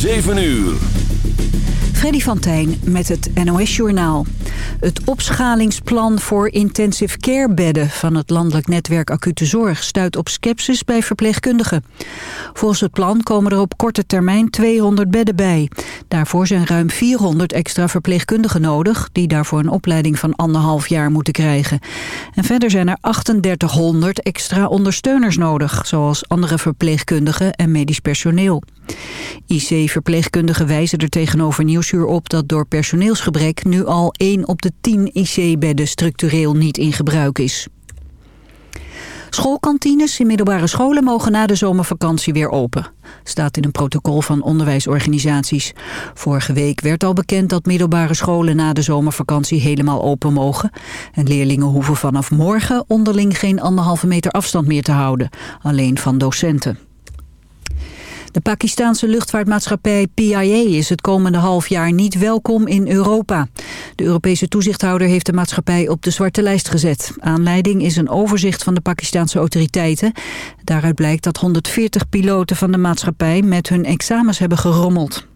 7 uur. Freddy van Tijn met het NOS-journaal. Het opschalingsplan voor intensive care bedden van het landelijk netwerk acute zorg stuit op scepsis bij verpleegkundigen. Volgens het plan komen er op korte termijn 200 bedden bij. Daarvoor zijn ruim 400 extra verpleegkundigen nodig die daarvoor een opleiding van anderhalf jaar moeten krijgen. En verder zijn er 3800 extra ondersteuners nodig, zoals andere verpleegkundigen en medisch personeel. IC-verpleegkundigen wijzen er tegenover Nieuwsuur op dat door personeelsgebrek nu al 1 op de 10 IC-bedden structureel niet in gebruik is. Schoolkantines in middelbare scholen mogen na de zomervakantie weer open. Staat in een protocol van onderwijsorganisaties. Vorige week werd al bekend dat middelbare scholen na de zomervakantie helemaal open mogen. En leerlingen hoeven vanaf morgen onderling geen anderhalve meter afstand meer te houden. Alleen van docenten. De Pakistanse luchtvaartmaatschappij PIA is het komende half jaar niet welkom in Europa. De Europese toezichthouder heeft de maatschappij op de zwarte lijst gezet. Aanleiding is een overzicht van de Pakistanse autoriteiten. Daaruit blijkt dat 140 piloten van de maatschappij met hun examens hebben gerommeld.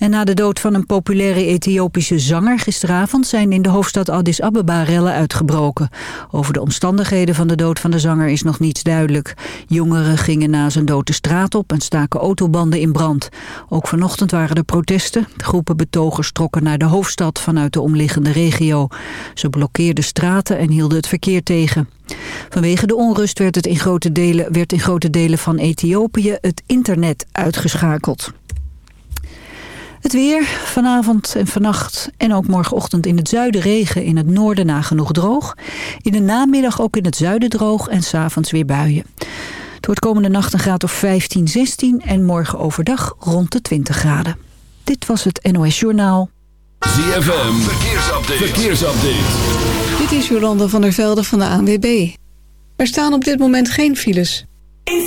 En na de dood van een populaire Ethiopische zanger gisteravond... zijn in de hoofdstad Addis Ababa rellen uitgebroken. Over de omstandigheden van de dood van de zanger is nog niets duidelijk. Jongeren gingen na zijn dood de straat op en staken autobanden in brand. Ook vanochtend waren er protesten. Groepen betogers trokken naar de hoofdstad vanuit de omliggende regio. Ze blokkeerden straten en hielden het verkeer tegen. Vanwege de onrust werd, het in grote delen, werd in grote delen van Ethiopië het internet uitgeschakeld. Het weer, vanavond en vannacht en ook morgenochtend in het zuiden regen, in het noorden nagenoeg droog. In de namiddag ook in het zuiden droog en s'avonds weer buien. Het wordt komende nacht een graad of 15, 16 en morgen overdag rond de 20 graden. Dit was het NOS Journaal. ZFM, verkeersupdate. verkeersupdate. Dit is Jolanda van der Velde van de ANWB. Er staan op dit moment geen files. In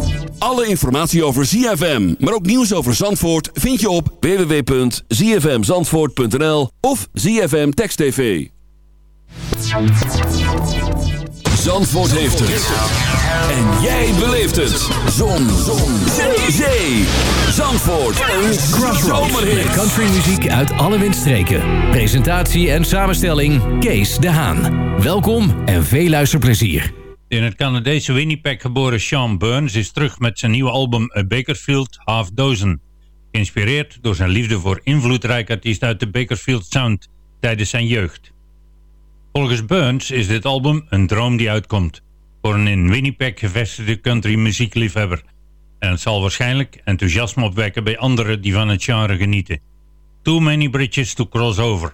Alle informatie over ZFM, maar ook nieuws over Zandvoort... vind je op www.zfmzandvoort.nl of ZFM Text TV. Zandvoort heeft het. En jij beleeft het. Zon. Zon. Zee. Zandvoort. Een zomerhit. Countrymuziek uit alle windstreken. Presentatie en samenstelling Kees de Haan. Welkom en veel luisterplezier. In het Canadese Winnipeg geboren Sean Burns is terug met zijn nieuwe album A Bakersfield Half Dozen. Geïnspireerd door zijn liefde voor invloedrijke artiesten uit de Bakersfield Sound tijdens zijn jeugd. Volgens Burns is dit album een droom die uitkomt voor een in Winnipeg gevestigde country muziekliefhebber. En het zal waarschijnlijk enthousiasme opwekken bij anderen die van het genre genieten. Too many bridges to cross over.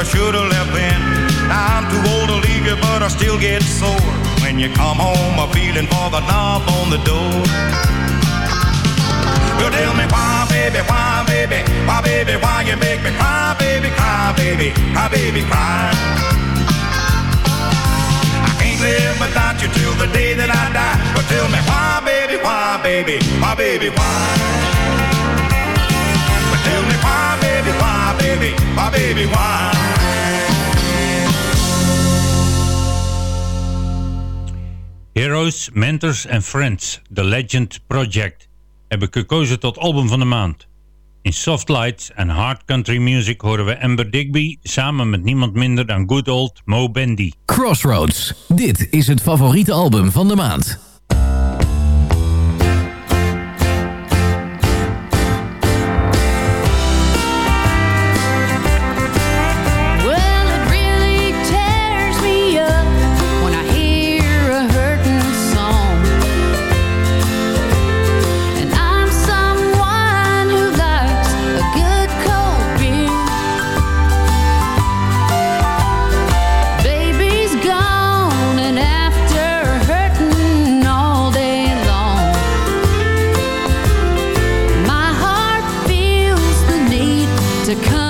I should have left then. I'm too old to leave you, but I still get sore when you come home. A feeling for the knob on the door. Well, tell me why, baby, why, baby, why, baby, why you make me cry, baby, cry, baby, cry, baby, cry. I can't live without you till the day that I die. But tell me why, baby, why, baby, why, baby, why? But tell me why, baby, why, baby, why, baby, why? Heroes, Mentors and Friends, The Legend Project, heb ik gekozen tot album van de maand. In Soft Lights en Hard Country Music horen we Amber Digby samen met niemand minder dan good old Mo Bendy. Crossroads. Dit is het favoriete album van de maand. To come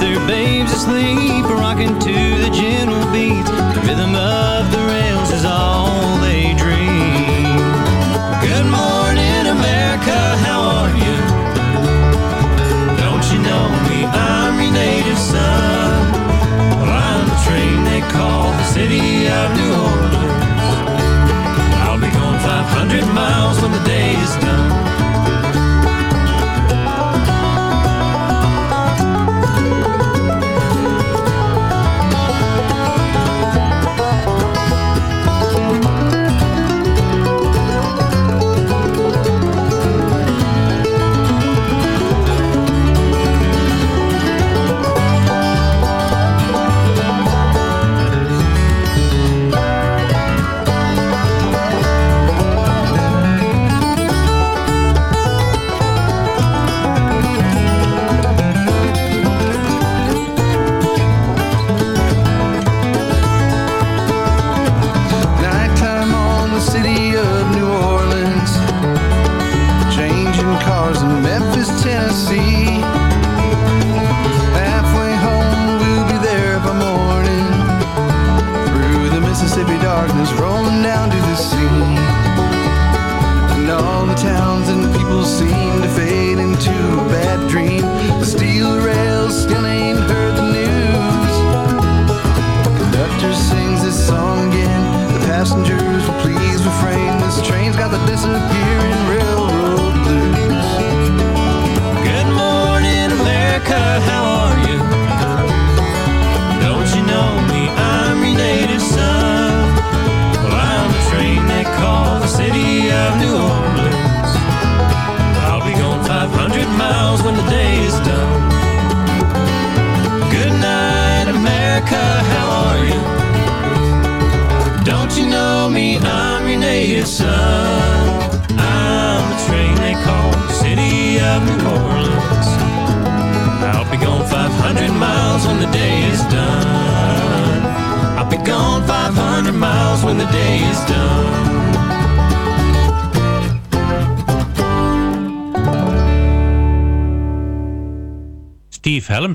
Their babes asleep, rocking to the gentle beat. The rhythm of the rails is all they dream. Good morning, America, how are you? Don't you know me? I'm your native son. Well, I'm the train they call the city of New Orleans. I'll be going 500 miles when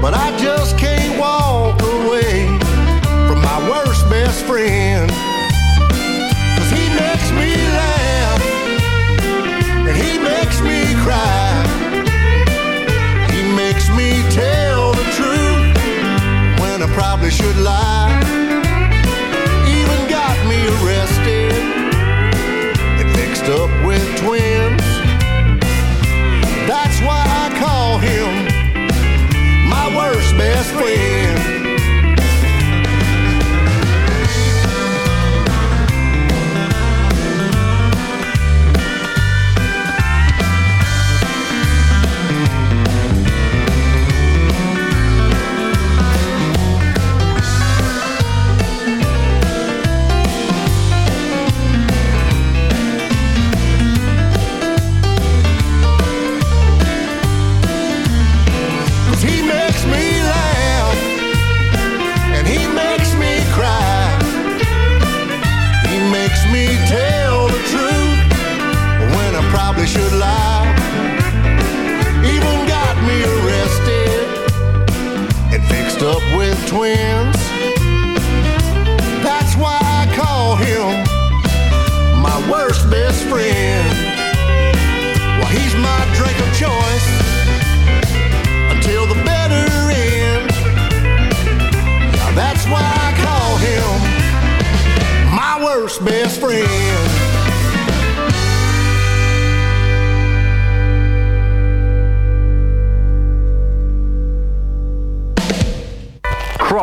But I just can't walk away from my worst best friend. Cause he makes me laugh and he makes me cry. He makes me tell the truth when I probably should lie.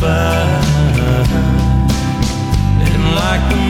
by. And like the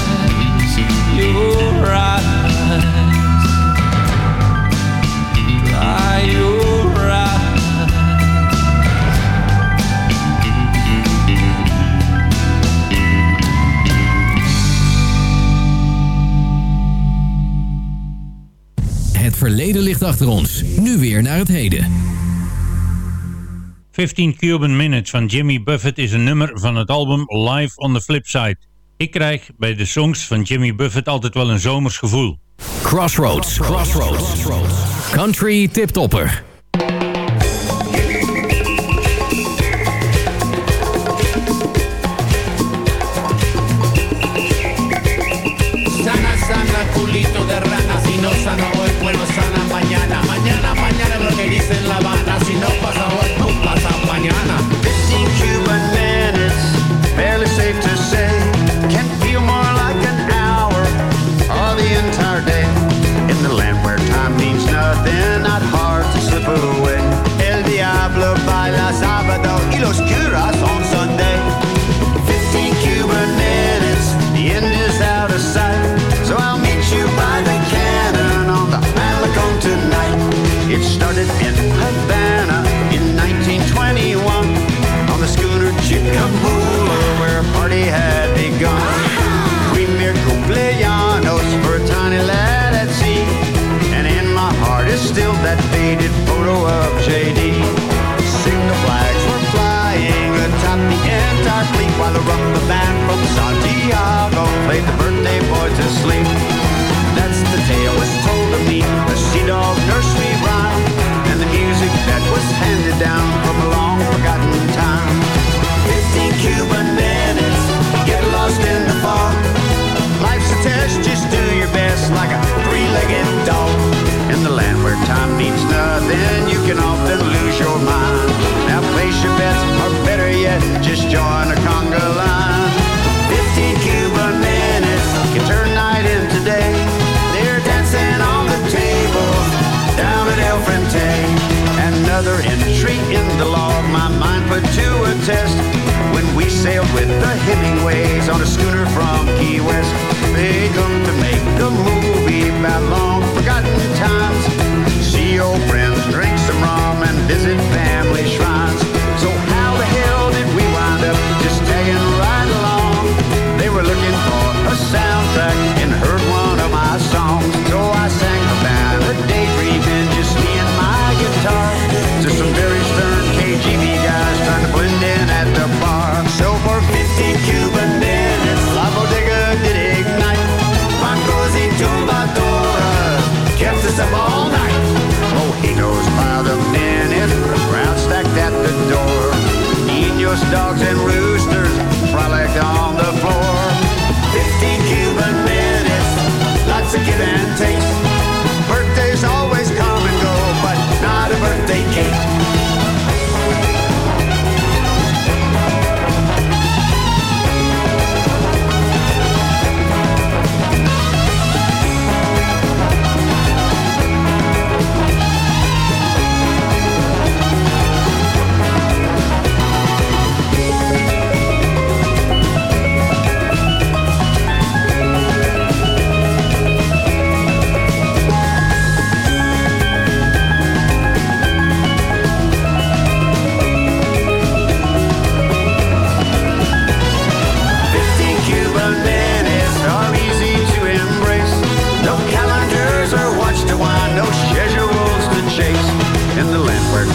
verleden ligt achter ons. Nu weer naar het heden. 15 Cuban Minutes van Jimmy Buffett is een nummer van het album Live on the Flipside. Ik krijg bij de songs van Jimmy Buffett altijd wel een zomers gevoel. Crossroads, Crossroads, Country Tiptopper. laid the birthday boy to sleep. That's the tale was told of me, the sea dog nursery rhyme, and the music that was handed down from a long forgotten time. Fifteen Cuban minutes, get lost in the fog. Life's a test, just do your best like a three-legged dog. In the land where time means nothing, you can often lose your mind. Now place your bets, or better yet, just join a conga line. 15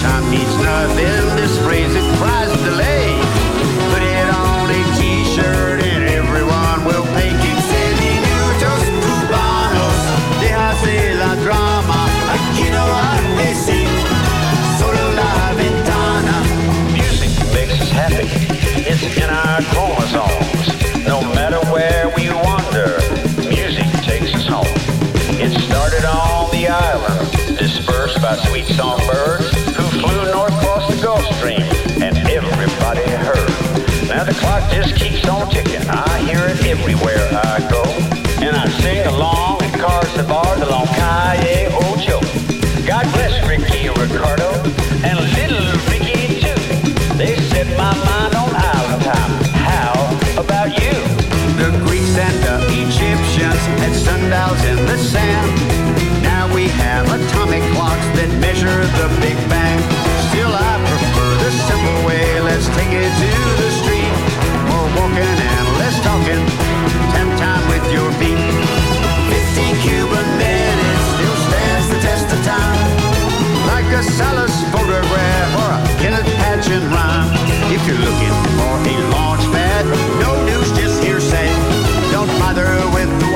Time. This phrase it delay. Put it on a T-shirt and everyone will cubanos. La drama. Aquí no hay sí. Solo la ventana. Music makes us happy. It's in our chromosomes. No matter where we wander, music takes us home. It started on the island, dispersed by sweet songbirds ticking. I hear it everywhere I go. And I sing along in cars and bars along Calle Ocho. God bless Ricky Ricardo and little Ricky too. They set my mind on island time. How about you? The Greeks and the Egyptians had sundials in the sand. Now we have atomic clocks that measure the Big Bang. Still, I prefer the simple way. Let's take it to the street. Walking and less talking. Time time with your feet. 15 Cuban minutes still stands the test of time. Like a Salas photograph or a Kenneth Patchen rhyme. If you're looking for a launch pad, no news, just hearsay. Don't bother with the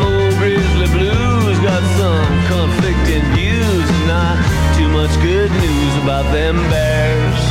about them bears.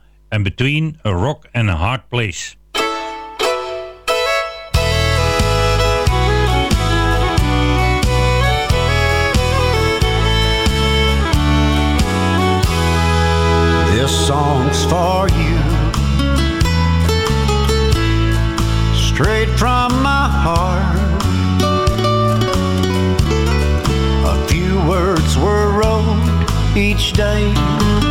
en Between a Rock and a Hard Place. This song's for you. Straight from my heart. A few words were wrote each day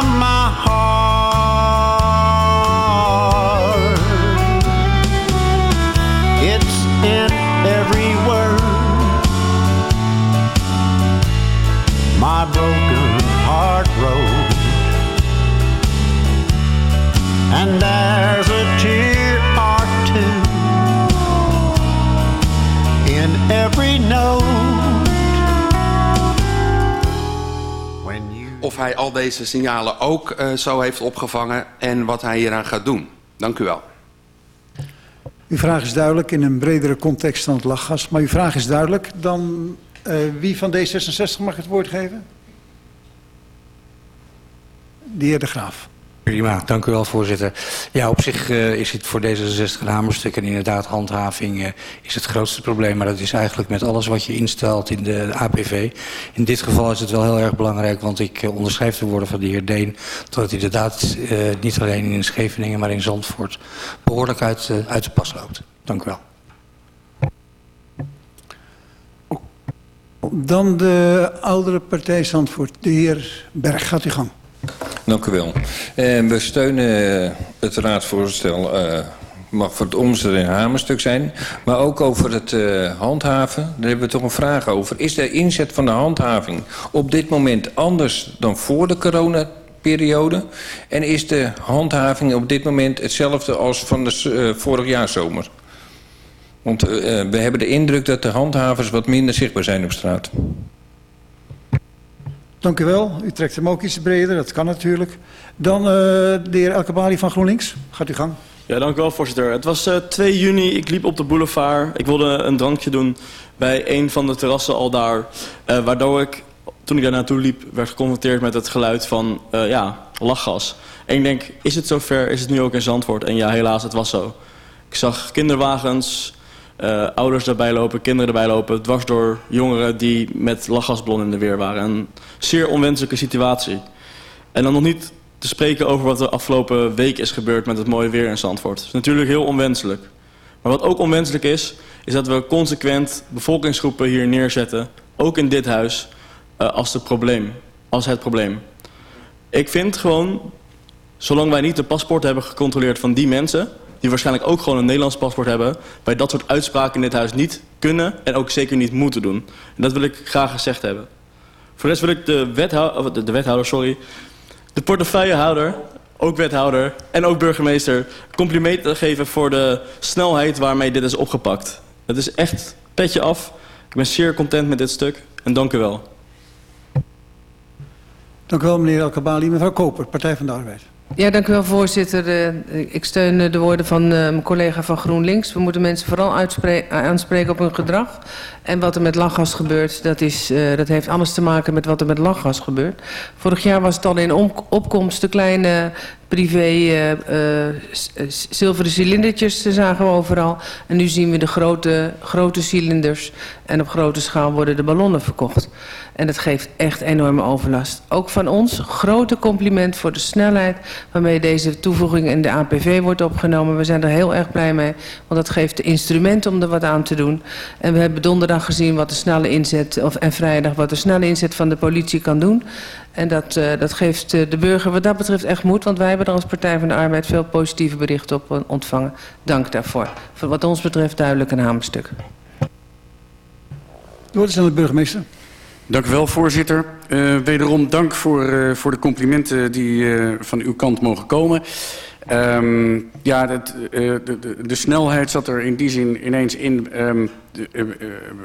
Of hij al deze signalen ook eh, zo heeft opgevangen en wat hij hieraan gaat doen. Dank u wel. Uw vraag is duidelijk in een bredere context dan het lachgas. Maar uw vraag is duidelijk. Dan eh, wie van D66 mag het woord geven? De heer De Graaf. Prima, dank u wel voorzitter. Ja, op zich uh, is het voor D66 een hamerstuk en inderdaad handhaving uh, is het grootste probleem. Maar dat is eigenlijk met alles wat je instelt in de APV. In dit geval is het wel heel erg belangrijk, want ik uh, onderschrijf de woorden van de heer Deen... dat het inderdaad niet alleen in Scheveningen, maar in Zandvoort behoorlijk uit, uit de pas loopt. Dank u wel. Dan de oudere partij Zandvoort. De heer Berg, gaat u gang. Dank u wel. En we steunen het raadsvoorstel, uh, mag voor het omzet en hamerstuk zijn. Maar ook over het uh, handhaven, daar hebben we toch een vraag over. Is de inzet van de handhaving op dit moment anders dan voor de coronaperiode? En is de handhaving op dit moment hetzelfde als van de vorig jaar zomer? Want we hebben de indruk dat de handhavers wat minder zichtbaar zijn op straat. Dank u wel. U trekt hem ook iets breder, dat kan natuurlijk. Dan uh, de heer Elkebali van GroenLinks. Gaat u gang. Ja, dank u wel, voorzitter. Het was uh, 2 juni, ik liep op de boulevard. Ik wilde een drankje doen bij een van de terrassen al daar. Uh, waardoor ik, toen ik daar naartoe liep, werd geconfronteerd met het geluid van uh, ja, lachgas. En ik denk, is het zover? Is het nu ook in Zandvoort? En ja, helaas, het was zo. Ik zag kinderwagens, ouders erbij lopen, kinderen erbij lopen... dwars door jongeren die met lachgasballonnen in de weer waren. Een zeer onwenselijke situatie. En dan nog niet te spreken over wat er afgelopen week is gebeurd... met het mooie weer in Zandvoort. Dat is natuurlijk heel onwenselijk. Maar wat ook onwenselijk is, is dat we consequent bevolkingsgroepen hier neerzetten... ook in dit huis, uh, als, het probleem, als het probleem. Ik vind gewoon, zolang wij niet de paspoort hebben gecontroleerd van die mensen die waarschijnlijk ook gewoon een Nederlands paspoort hebben... wij dat soort uitspraken in dit huis niet kunnen en ook zeker niet moeten doen. En dat wil ik graag gezegd hebben. Voor de rest wil ik de wethouder, de, de wethouder sorry, de portefeuillehouder, ook wethouder en ook burgemeester... complimenten geven voor de snelheid waarmee dit is opgepakt. Het is echt petje af. Ik ben zeer content met dit stuk en dank u wel. Dank u wel, meneer Elkabali. Mevrouw Koper, Partij van de Arbeid. Ja, dank u wel, voorzitter. Uh, ik steun uh, de woorden van uh, mijn collega van GroenLinks. We moeten mensen vooral aanspreken op hun gedrag. En wat er met lachgas gebeurt, dat, is, dat heeft alles te maken met wat er met lachgas gebeurt. Vorig jaar was het al in opkomst de kleine privé eh, eh, eh, zilveren cilindertjes zagen we overal. En nu zien we de grote, grote cilinders en op grote schaal worden de ballonnen verkocht. En dat geeft echt enorme overlast. Ook van ons grote compliment voor de snelheid waarmee deze toevoeging in de APV wordt opgenomen. We zijn er heel erg blij mee, want dat geeft de instrumenten om er wat aan te doen. En we hebben donderdag gezien wat de snelle inzet, of, en vrijdag wat de snelle inzet van de politie kan doen. En dat, eh, dat geeft eh, de burger wat dat betreft echt moed, want wij hebben er als Partij van de Arbeid veel positieve berichten op eh, ontvangen. Dank daarvoor. Voor wat ons betreft duidelijk een hamerstuk. Door is aan de burgemeester. Dank u wel, voorzitter. Eh, wederom dank voor, eh, voor de complimenten die eh, van uw kant mogen komen. Ehm, ja, dat, eh, de, de, de snelheid zat er in die zin ineens in. Ehm, de, eh, eh,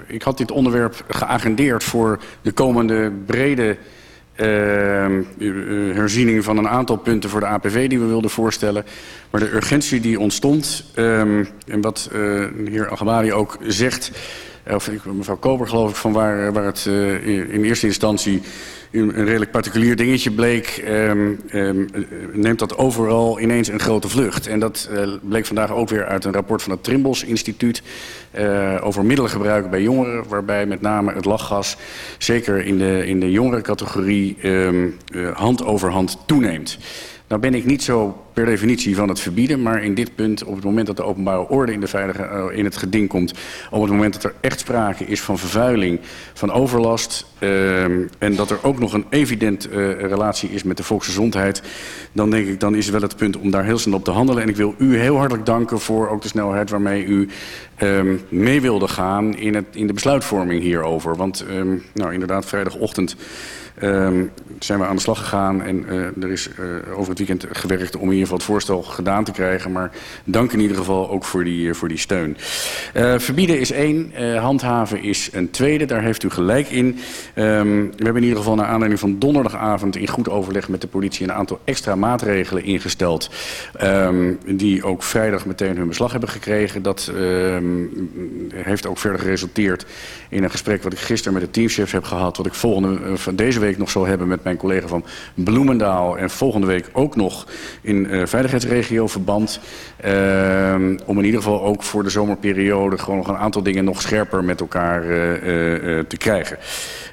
ik had dit onderwerp geagendeerd voor de komende brede herziening van een aantal punten voor de APV die we wilden voorstellen. Maar de urgentie die ontstond, ehm, en wat eh, de heer Agabari ook zegt, of ik- mevrouw Koper geloof ik, van waar, waar het eh, in, eerste instantie een redelijk particulier dingetje bleek, ehm, ehm, eh, neemt dat overal ineens een grote vlucht. En dat eh, bleek vandaag ook weer uit een rapport van het Trimbos Instituut eh, over middelengebruik bij jongeren, waarbij met name het lachgas, zeker in de, in de jongere categorie, ehm, eh, hand over hand toeneemt. Nou ben ik niet zo per definitie van het verbieden, maar in dit punt, op het moment dat de openbare orde in, eh, in het geding komt, op het moment dat er echt sprake is van vervuiling, van overlast, ehm, en dat er ook nog een evident eh, relatie is met de volksgezondheid, dan denk ik, dan is het wel het punt om daar heel snel op te handelen. En ik wil u heel hartelijk danken voor ook de snelheid waarmee u ehm, mee wilde gaan in, het, in de besluitvorming hierover. Want ehm, nou, inderdaad, vrijdagochtend Ehm, zijn we aan de slag gegaan en eh, er is eh, over het weekend gewerkt om in ieder geval het voorstel gedaan te krijgen. Maar dank in ieder geval ook voor die, eh, voor die steun. Verbieden is één, handhaven is een tweede, daar heeft u gelijk in. Ehm, we hebben in ieder geval naar aanleiding van donderdagavond in goed overleg met de politie een aantal extra maatregelen ingesteld. ehm, die ook vrijdag meteen hun beslag hebben gekregen. Dat heeft ook verder geresulteerd in een gesprek wat ik gisteren met de teamchef heb gehad. Wat ik volgende, van deze week nog zal hebben met mijn collega van Bloemendaal. En volgende week ook nog in eh veiligheidsregio verband. Ehm, om in ieder geval ook voor de zomerperiode gewoon nog een aantal dingen nog scherper met elkaar eh, eh, eh, te krijgen.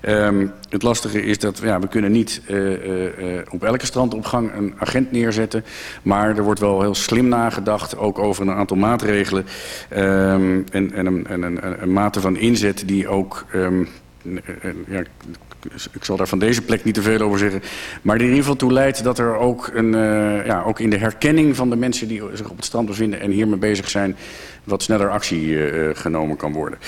Ehm, het lastige is dat ja, we kunnen niet eh, eh, eh, op elke strandopgang een agent neerzetten. Maar er wordt wel heel slim nagedacht, ook over een aantal maatregelen. ehm, en en, een, en een, een mate van inzet die ook... ehm, eh, eh, ja, ik zal daar van deze plek niet te veel over zeggen. Maar die in ieder geval toe leidt dat er ook, een, eh, ja, ook in de herkenning van de mensen die zich op het strand bevinden en hiermee bezig zijn, wat sneller actie eh, genomen kan worden.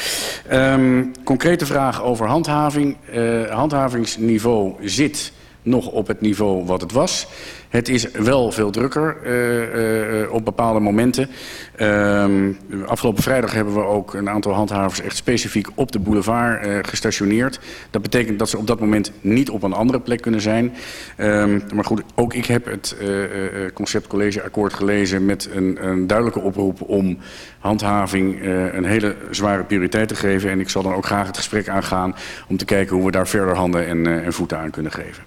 Ehm, concrete vraag over handhaving. Eh, handhavingsniveau zit nog op het niveau wat het was. Het is wel veel drukker eh, eh, op bepaalde momenten. Ehm, afgelopen vrijdag hebben we ook een aantal handhavers echt specifiek op de boulevard eh, gestationeerd. Dat betekent dat ze op dat moment niet op een andere plek kunnen zijn. Ehm, maar goed, ook ik heb het eh, eh, concept collegeakkoord gelezen met een, een duidelijke oproep om handhaving een hele zware prioriteit te geven. En ik zal dan ook graag het gesprek aangaan om te kijken hoe we daar verder handen en, en voeten aan kunnen geven.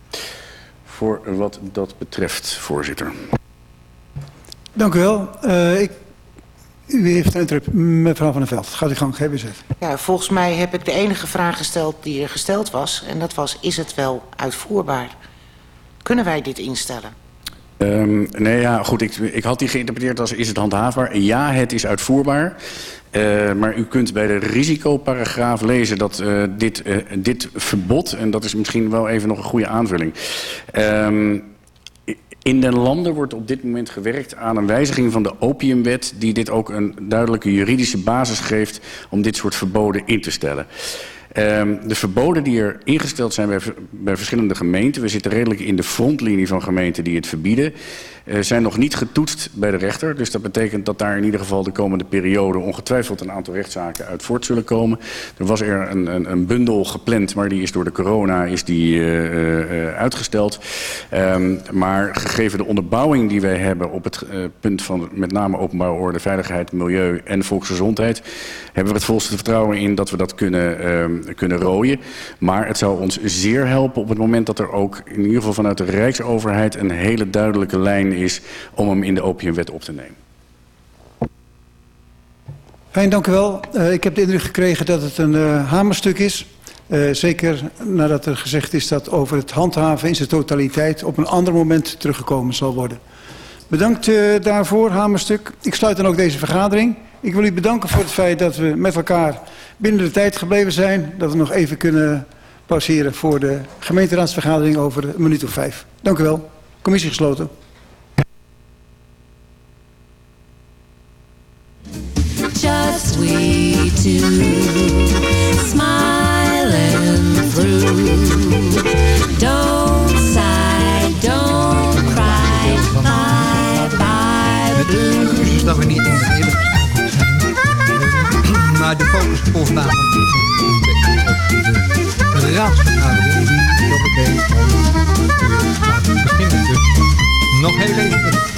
Voor wat dat betreft, voorzitter. Dank u wel. Eh, ik, u heeft een interrupt. Mevrouw van der Veld, gaat u gang, GBZ. Ja, volgens mij heb ik de enige vraag gesteld die er gesteld was. En dat was, is het wel uitvoerbaar? Kunnen wij dit instellen? Ehm, nee, ja, goed, ik, ik had die geïnterpreteerd als is het handhaafbaar. Ja, het is uitvoerbaar. Eh, maar u kunt bij de risicoparagraaf lezen dat eh, dit, eh, dit verbod... en dat is misschien wel even nog een goede aanvulling... Ehm, in den landen wordt op dit moment gewerkt aan een wijziging van de opiumwet... die dit ook een duidelijke juridische basis geeft om dit soort verboden in te stellen. Ehm, de verboden die er ingesteld zijn bij, bij verschillende gemeenten... we zitten redelijk in de frontlinie van gemeenten die het verbieden... eh, zijn nog niet getoetst bij de rechter. Dus dat betekent dat daar in ieder geval de komende periode... ongetwijfeld een aantal rechtszaken uit voort zullen komen. Er was er een, een, een bundel gepland, maar die is door de corona is die, eh, eh, uitgesteld. Ehm, maar gegeven de onderbouwing die wij hebben op het punt van met name openbare orde, veiligheid, milieu en volksgezondheid... hebben we het volste vertrouwen in dat we dat kunnen, ehm, kunnen rooien. Maar het zou ons zeer helpen op het moment dat er ook in ieder geval vanuit de Rijksoverheid een hele duidelijke lijn is om hem in de opiumwet op te nemen. Fijn, dank u wel. Uh, ik heb de indruk gekregen dat het een uh, hamerstuk is. Uh, zeker nadat er gezegd is dat over het handhaven in zijn totaliteit op een ander moment teruggekomen zal worden. Bedankt daarvoor, hamerstuk. Ik sluit dan ook deze vergadering. Ik wil u bedanken voor het feit dat we met elkaar binnen de tijd gebleven zijn. Dat we nog even kunnen pauzeren voor de gemeenteraadsvergadering over een minuut of vijf. Dank u wel. Commissie gesloten. We two smiling through. Don't sigh, don't cry, bye bye blue. excuses dat we niet in Maar de focus volgt namelijk op de raadsvergadering die op het gaat beginnen. Dus nog heel even.